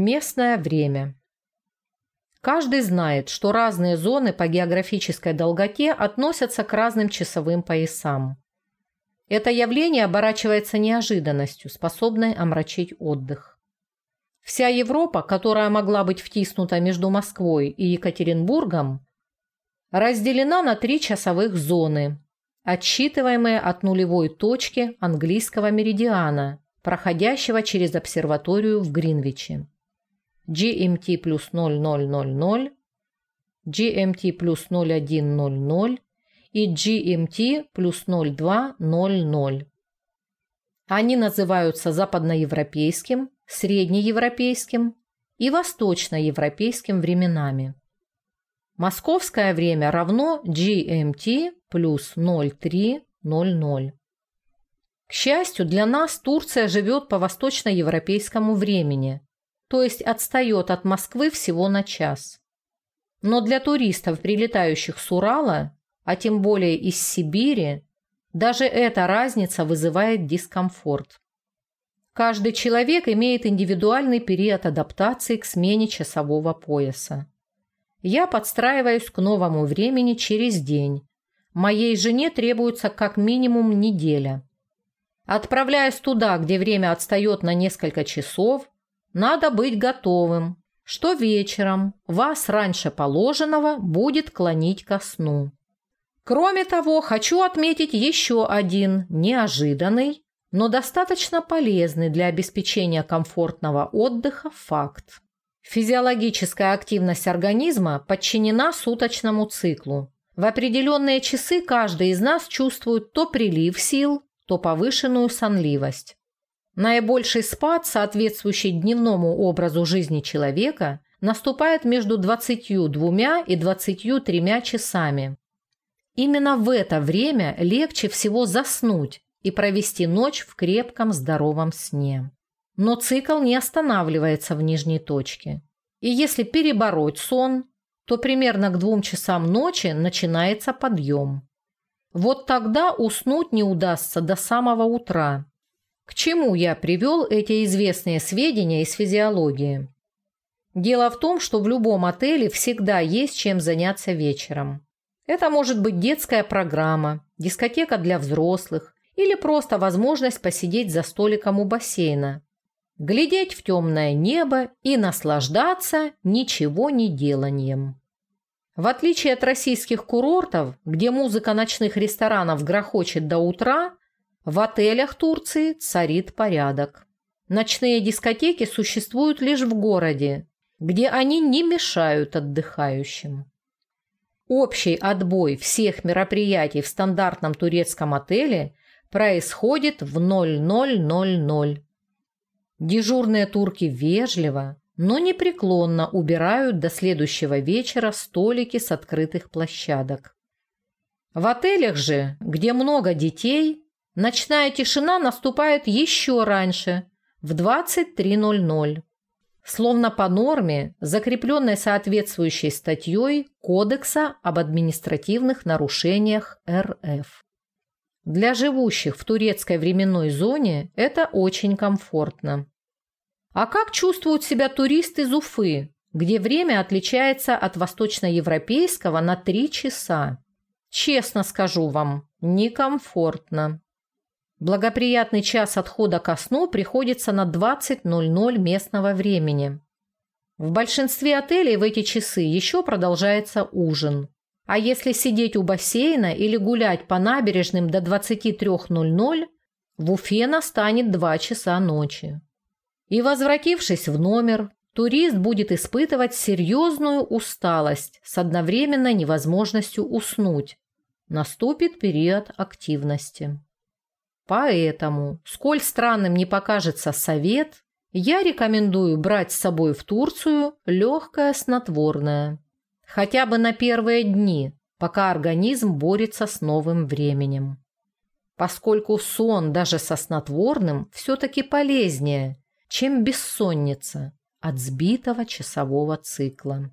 Местное время. Каждый знает, что разные зоны по географической долготе относятся к разным часовым поясам. Это явление оборачивается неожиданностью, способной омрачить отдых. Вся Европа, которая могла быть втиснута между Москвой и Екатеринбургом, разделена на три часовых зоны, отсчитываемые от нулевой точки английского меридиана, проходящего через обсерваторию в Гринвиче. GMT плюс 0000, GMT плюс 0100 и GMT плюс 0200. Они называются западноевропейским, среднеевропейским и восточноевропейским временами. Московское время равно GMT плюс 0300. К счастью, для нас Турция живет по восточноевропейскому времени, то есть отстает от Москвы всего на час. Но для туристов, прилетающих с Урала, а тем более из Сибири, даже эта разница вызывает дискомфорт. Каждый человек имеет индивидуальный период адаптации к смене часового пояса. Я подстраиваюсь к новому времени через день. Моей жене требуется как минимум неделя. Отправляясь туда, где время отстает на несколько часов, надо быть готовым, что вечером вас раньше положенного будет клонить ко сну. Кроме того, хочу отметить еще один неожиданный, но достаточно полезный для обеспечения комфортного отдыха факт. Физиологическая активность организма подчинена суточному циклу. В определенные часы каждый из нас чувствует то прилив сил, то повышенную сонливость. Наибольший спад, соответствующий дневному образу жизни человека, наступает между 22 и 23 часами. Именно в это время легче всего заснуть и провести ночь в крепком здоровом сне. Но цикл не останавливается в нижней точке. И если перебороть сон, то примерно к двум часам ночи начинается подъем. Вот тогда уснуть не удастся до самого утра. К чему я привел эти известные сведения из физиологии? Дело в том, что в любом отеле всегда есть чем заняться вечером. Это может быть детская программа, дискотека для взрослых или просто возможность посидеть за столиком у бассейна, глядеть в темное небо и наслаждаться ничего не деланием. В отличие от российских курортов, где музыка ночных ресторанов грохочет до утра, в отелях Турции царит порядок. Ночные дискотеки существуют лишь в городе, где они не мешают отдыхающим. Общий отбой всех мероприятий в стандартном турецком отеле происходит в 0000. Дежурные турки вежливо, но непреклонно убирают до следующего вечера столики с открытых площадок. В отелях же, где много детей, ночная тишина наступает еще раньше, в 23.00 словно по норме, закрепленной соответствующей статьей Кодекса об административных нарушениях РФ. Для живущих в турецкой временной зоне это очень комфортно. А как чувствуют себя туристы из Уфы, где время отличается от восточноевропейского на 3 часа? Честно скажу вам, некомфортно. Благоприятный час отхода ко сну приходится на 20.00 местного времени. В большинстве отелей в эти часы еще продолжается ужин. А если сидеть у бассейна или гулять по набережным до 23.00, в Уфе настанет 2 часа ночи. И возвратившись в номер, турист будет испытывать серьезную усталость с одновременной невозможностью уснуть. Наступит период активности. Поэтому, сколь странным не покажется совет, я рекомендую брать с собой в Турцию легкое снотворное. Хотя бы на первые дни, пока организм борется с новым временем. Поскольку сон даже со снотворным все-таки полезнее, чем бессонница от сбитого часового цикла.